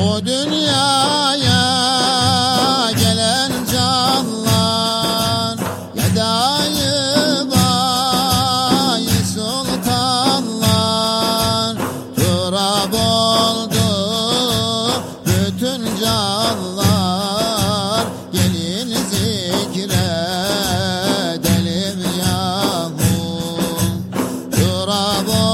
O dünyaya gelen canlar Yedayı bayi sultanlar. Turab bütün canlar Gelin zikredelim yahu Turab oldu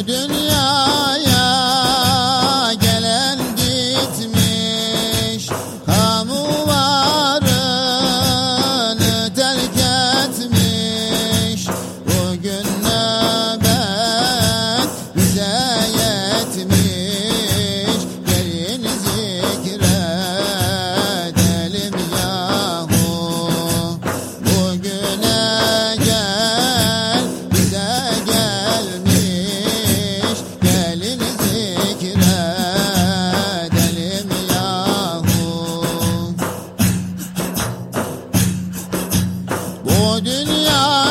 Bu dünyaya gelen gitmiş Kamularını terk etmiş. Bugün nöbet bize yetmiş. दुनिया